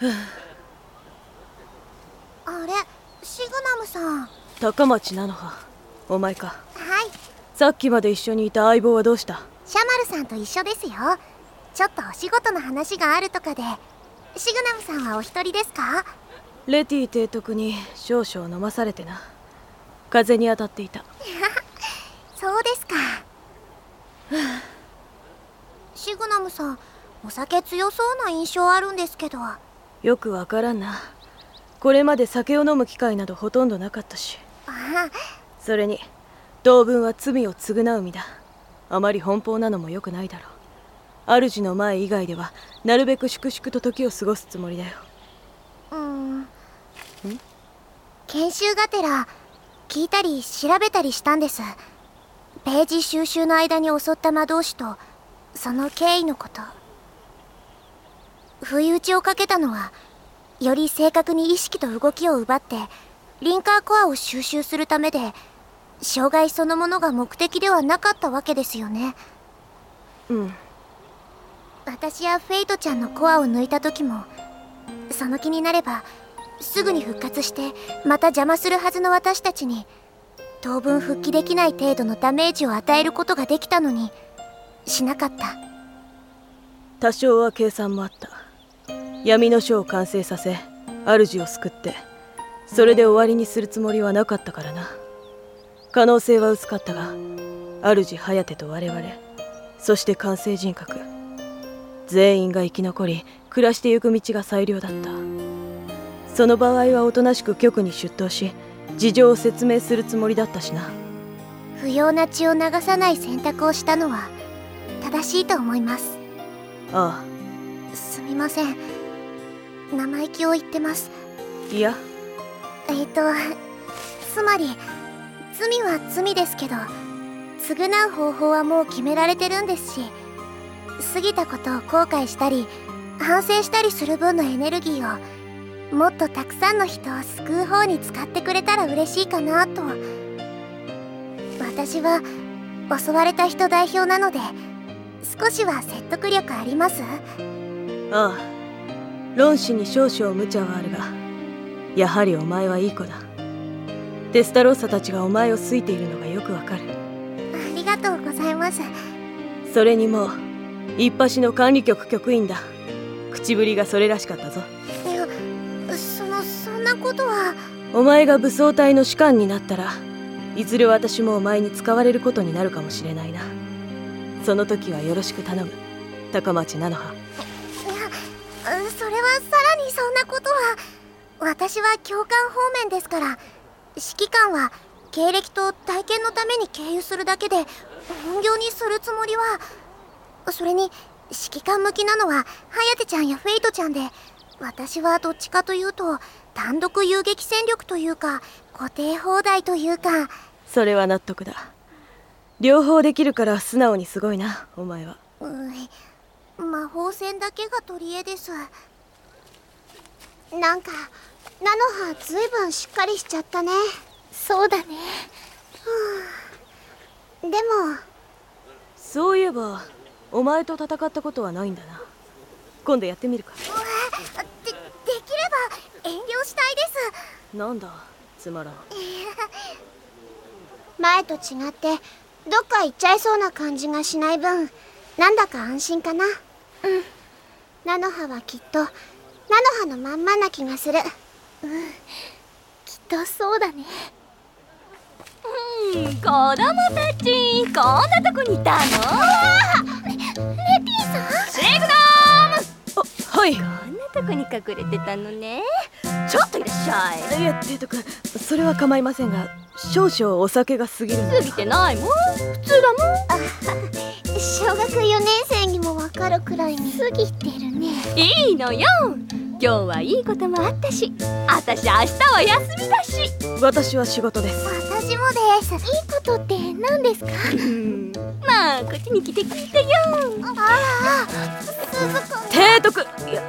あれシグナムさん。高町菜の葉。お前か。はい。さっきまで一緒にいた相棒はどうした？シャマルさんと一緒ですよ。ちょっとお仕事の話があるとかで。シグナムさんはお一人ですか？レティ提督に少々飲まされてな。風に当たっていた。そうですか。シグナムさんお酒強そうな印象あるんですけど。あよくわからんな。これまで酒を飲む機会などほとんどなかったし。あそれに同文は罪を償う身だ。あまり奔放なのも良くないだろう。主の前以外ではなるべく粛々と時を過ごすつもりだよ。うーん？研修がてら聞いたり調べたりしたんです。ページ収集の間に襲った魔導士とその経緯のこと不意打ちをかけたのはより正確に意識と動きを奪ってリンカーコアを収集するためで障害そのものが目的ではなかったわけですよね。うん。私やフェイトちゃんのコアを抜いた時もその気になればすぐに復活してまた邪魔するはずの私たちに当分復帰できない程度のダメージを与えることができたのにしなかった。多少は計算もあった闇の書を完成させ主を救ってそれで終わりにするつもりはなかったからな。可能性は薄かったが主颯と我々そして完成人格全員が生き残り暮らしてゆく道が最良だった。その場合はおとなしく局に出頭し事情を説明するつもりだったしな。不要な血を流さない選択をしたのは正しいと思います。あ。すみません生意気を言ってます。あいや。えっ、とつまり罪は罪ですけど償う方法はもう決められてるんですし過ぎたことを後悔したり反省したりする分のエネルギーをもっとたくさんの人を救う方に使ってくれたら嬉しいかなと。私は襲われた人代表なので少しは説得力あります？ああ論旨に少々無茶はあるがやはりお前はいい子だ。テスタロッサたちがお前を好いているのがよくわかる。ありがとうございます。それにもう一橋の管理局局員だ。口ぶりがそれらしかったぞ。いやそのそんなことは。お前が武装隊の士官になったらいずれ私もお前に使われることになるかもしれないな。その時はよろしく頼む。高町菜の葉それはさらにそんなことは私は教官方面ですから指揮官は経歴と体験のために経由するだけで本業にするつもりはそれに指揮官向きなのは颯ちゃんやフェイトちゃんで私はどっちかというと単独遊撃戦力というか固定放題というか。それは納得だ。両方できるから素直にすごいなお前は。うん魔法戦だけが取り柄です。なんか菜の葉ずいぶんしっかりしちゃったね。そうだね。でもそういえばお前と戦ったことはないんだな。今度やってみるか。でできれば遠慮したいです。なんだつまらん。前と違ってどっか行っちゃいそうな感じがしない分なんだか安心かな？うん。菜の葉はきっと菜の葉のまんまな気がする。うん。きっとそうだね。うん。子供たちこんなとこにいたの？レティさん？シグナあはい。ムこんなとこに隠れてたのね。ちょっといらっしゃい。いや提督それは構いませんが少々お酒が過ぎるの過ぎてないもん。普通だもん。小学4年生にもわかるくらいに過ぎてるね。いいのよ。今日はいいこともあったし。私明日は休みだし。私は仕事です。私もです。いいことって何ですか？うん。まあこっちに来て聞いてよ。ああ鈴子。提督。いや